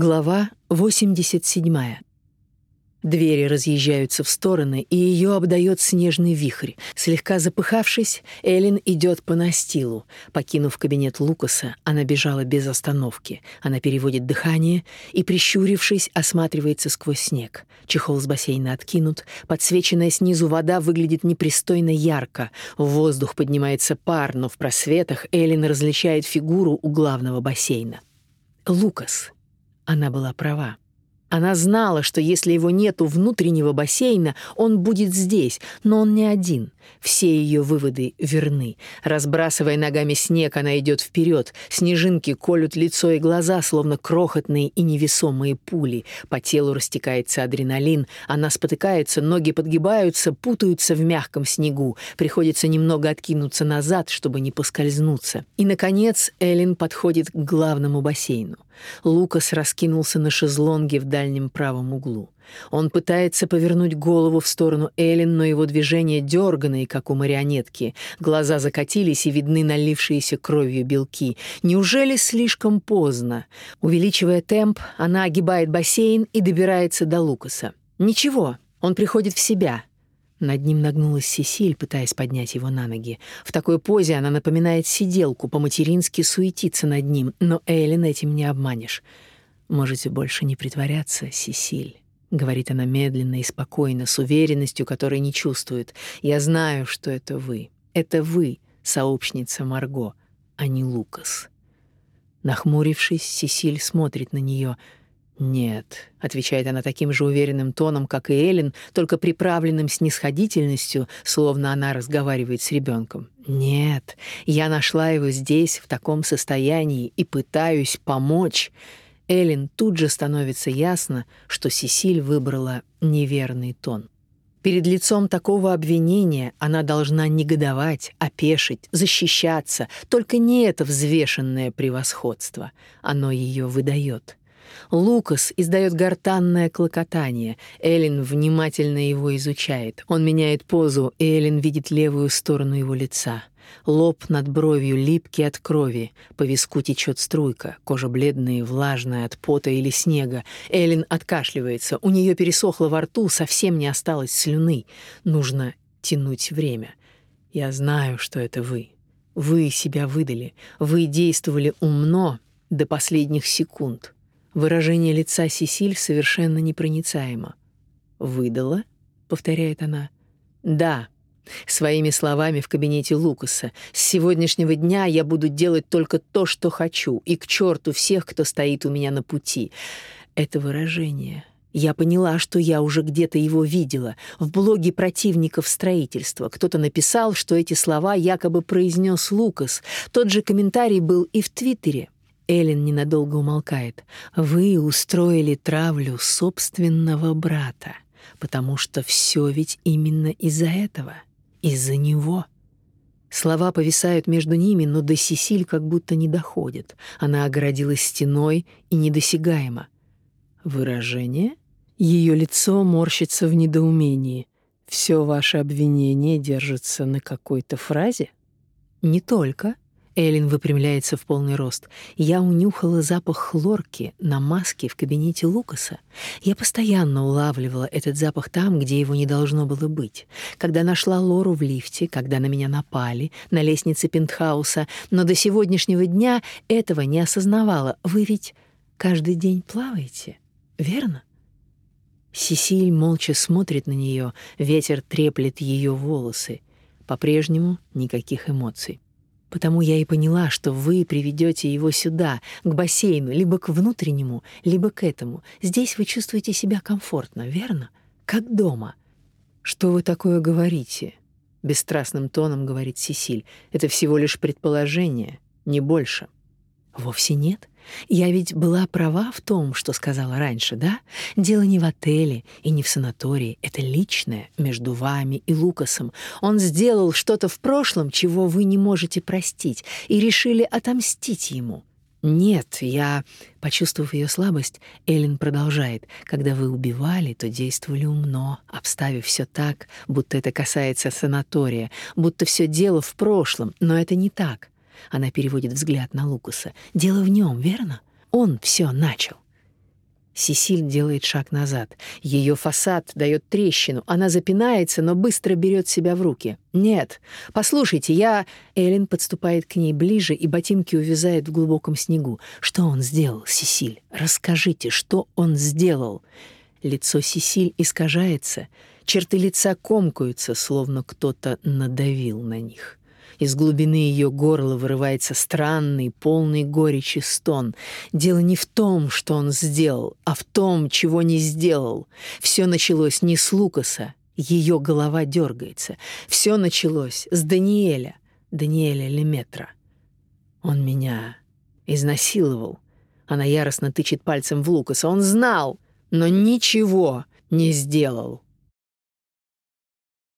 Глава 87. Двери разъезжаются в стороны, и ее обдает снежный вихрь. Слегка запыхавшись, Эллен идет по настилу. Покинув кабинет Лукаса, она бежала без остановки. Она переводит дыхание и, прищурившись, осматривается сквозь снег. Чехол с бассейна откинут, подсвеченная снизу вода выглядит непристойно ярко. В воздух поднимается пар, но в просветах Эллен различает фигуру у главного бассейна. Лукас — она была права. Она знала, что если его нету внутреннего бассейна, он будет здесь, но он не один. Все ее выводы верны. Разбрасывая ногами снег, она идет вперед. Снежинки колют лицо и глаза, словно крохотные и невесомые пули. По телу растекается адреналин. Она спотыкается, ноги подгибаются, путаются в мягком снегу. Приходится немного откинуться назад, чтобы не поскользнуться. И, наконец, Эллен подходит к главному бассейну. Лукас раскинулся на шезлонге в дальнем правом углу. Он пытается повернуть голову в сторону Эллен, но его движения дерганые, как у марионетки. Глаза закатились и видны налившиеся кровью белки. Неужели слишком поздно? Увеличивая темп, она огибает бассейн и добирается до Лукаса. Ничего, он приходит в себя. Над ним нагнулась Сесиль, пытаясь поднять его на ноги. В такой позе она напоминает сиделку, по-матерински суетиться над ним, но Эллен этим не обманешь. «Можете больше не притворяться, Сесиль», — говорит она медленно и спокойно, с уверенностью, которой не чувствует. «Я знаю, что это вы. Это вы, сообщница Марго, а не Лукас». Нахмурившись, Сесиль смотрит на нее — «Нет», — отвечает она таким же уверенным тоном, как и Эллен, только приправленным снисходительностью, словно она разговаривает с ребенком. «Нет, я нашла его здесь, в таком состоянии, и пытаюсь помочь». Эллен тут же становится ясно, что Сесиль выбрала неверный тон. Перед лицом такого обвинения она должна негодовать, опешить, защищаться, только не это взвешенное превосходство. Оно ее выдает. Лукас издает гортанное клокотание. Эллен внимательно его изучает. Он меняет позу, и Эллен видит левую сторону его лица. Лоб над бровью липкий от крови, по виску течет струйка, кожа бледная и влажная от пота или снега. Эллен откашливается, у нее пересохло во рту, совсем не осталось слюны. Нужно тянуть время. Я знаю, что это вы. Вы себя выдали. Вы действовали умно до последних секунд. Выражение лица Сесиль совершенно непроницаемо. «Выдала?» — повторяет она. «Да», Своими словами в кабинете Лукаса. «С сегодняшнего дня я буду делать только то, что хочу, и к черту всех, кто стоит у меня на пути». Это выражение. Я поняла, что я уже где-то его видела. В блоге противников строительства кто-то написал, что эти слова якобы произнес Лукас. Тот же комментарий был и в Твиттере. Эллен ненадолго умолкает. «Вы устроили травлю собственного брата, потому что все ведь именно из-за этого, из-за него». Слова повисают между ними, но до Сесиль как будто не доходят. Она огородилась стеной и недосягаема. Выражение? Ее лицо морщится в недоумении. Все ваше обвинение держится на какой-то фразе? Не только. Эллен выпрямляется в полный рост. Я унюхала запах хлорки на маске в кабинете Лукаса. Я постоянно улавливала этот запах там, где его не должно было быть. Когда нашла Лору в лифте, когда на меня напали, на лестнице пентхауса, но до сегодняшнего дня этого не осознавала. Вы ведь каждый день плаваете, верно? Сесиль молча смотрит на нее, ветер треплет ее волосы. По-прежнему никаких эмоций. Потому я и поняла, что вы приведете его сюда, к бассейну, либо к внутреннему, либо к этому. Здесь вы чувствуете себя комфортно, верно? Как дома. Что вы такое говорите? Бесстрастным тоном говорит Сесиль. Это всего лишь предположение, не больше. Вовсе нет. Я ведь была права в том, что сказала раньше, да? Дело не в отеле и не в санатории. Это личное между вами и Лукасом. Он сделал что-то в прошлом, чего вы не можете простить, и решили отомстить ему. Нет, я, почувствовав ее слабость, Эллен продолжает: когда вы убивали, то действовали умно, обставив все так, будто это касается санатория, будто все дело в прошлом, но это не так. Она переводит взгляд на Лукаса. Дело в нем, верно? Он все начал. Сесиль делает шаг назад. Ее фасад дает трещину. Она запинается, но быстро берет себя в руки. «Нет, послушайте, я...» Эллен подступает к ней ближе, и ботинки увязают в глубоком снегу. «Что он сделал, Сесиль? Расскажите, что он сделал?» Лицо Сесиль искажается. Черты лица комкаются, словно кто-то надавил на них. Из глубины ее горла вырывается странный, полный горечи стон. Дело не в том, что он сделал, а в том, чего не сделал. Все началось не с Лукаса. Ее голова дергается. Все началось с Даниэля, Даниэля Леметра. Он меня изнасиловал. Она яростно тычет пальцем в Лукаса. Он знал, но ничего не сделал.